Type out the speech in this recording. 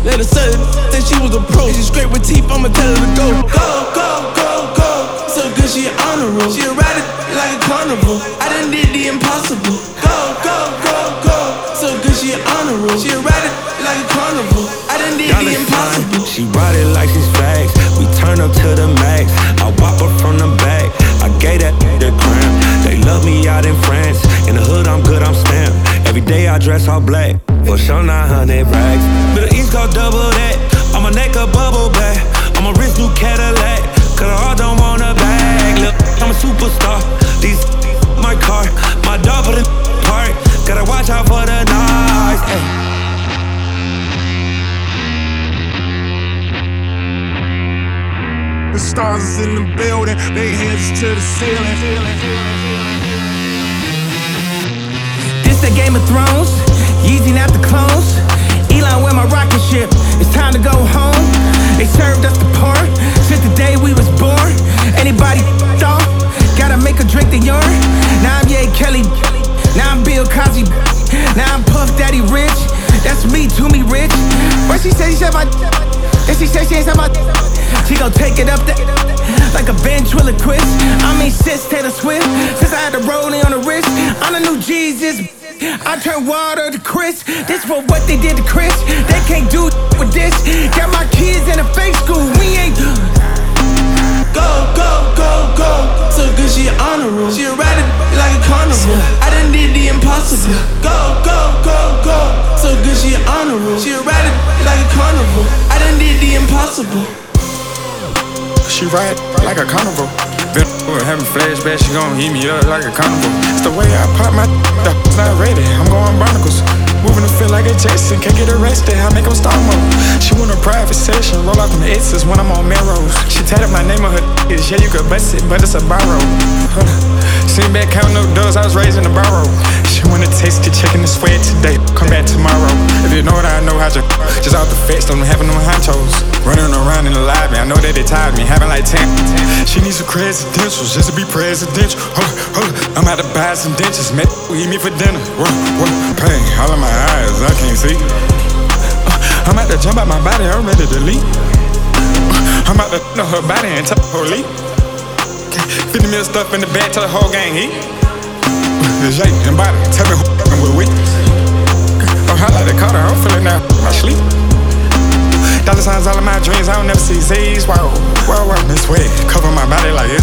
Let her suck it, she was a pro. She straight with teeth, I'ma tell her to go. Go, go, go, go. So good, she an honor roll. She ride it like a carnival. I done did the impossible. Go, go, go, go. So good, she an honor roll. She ride it like a carnival. I done did the impossible. She ride it like she's facts. We turn up to the max. I whop her from the back. I gave that the cramp. They love me out in France. In the hood, I'm good, I'm stamped. Every day I dress all black. For sure, 900 rags. Middle East go double that. On my neck a bubble back. On my wrist, new Cadillac. Cause I don't want a bag. Look, I'm a superstar. These my car. My dog for the park. Gotta watch out for the knives. Ay. The stars is in the building, they heads to the ceiling. This the Game of Thrones, Yeezy not the clones. Elon with my rocket ship, it's time to go home. They served us the part since the day we was born. Anybody off, gotta make a drink the urine. Now I'm Ye Kelly, now I'm Bill Cosby, now I'm Puff Daddy Rich. That's me, to me rich. But she said she said my, and she said she ain't said my. She gon' take it up the, like a ventriloquist. I mean, sis Taylor Swift. Since I had the rolling on the wrist, I'm the new Jesus. I turn water to Chris. This for what they did to Chris. They can't do with this. Got my kids in a fake school. We ain't. Go, go, go, go. So good, she an honor roll. She ride it like a carnival. I done did the impossible. Go, go, go, go. So good, she an honor roll. She ride it like a carnival. I done did the impossible. She ride like a carnival. Been having flashbacks, she gon' heat me up like a carnival. It's the way I pop my the not ready. I'm going barnacles. Moving to feel like a Jason, can't get arrested. I make star mode. She want a private session, roll out from the X's when I'm on Melrose. She tatted my name on her. Yeah, you could bust it, but it's a borrow. Seen back count no doors, I was raised in a barrow. She wanna taste the chicken and sweat today, you know what I know, how to just out the fence, don't having them honchos. Running around in the lobby, I know that they tired me, having like 10. She needs some presidentials just to be presidential. I'm about to buy some dentures, man. Eat me for dinner. Whoa, whoa, pain, all in my eyes, I can't see. Uh, I'm about to jump out my body, I'm ready to leave. Uh, I'm about to know her body and tell her leave. 50 mil stuff in the bag, tell the whole gang heat. The Jake and body, tell me who with hot like the Carter, I'm feeling that my sleep. Dollar signs all of my dreams, I don't never see Z's. Wow, wow, wow, this way. Cover my body like it's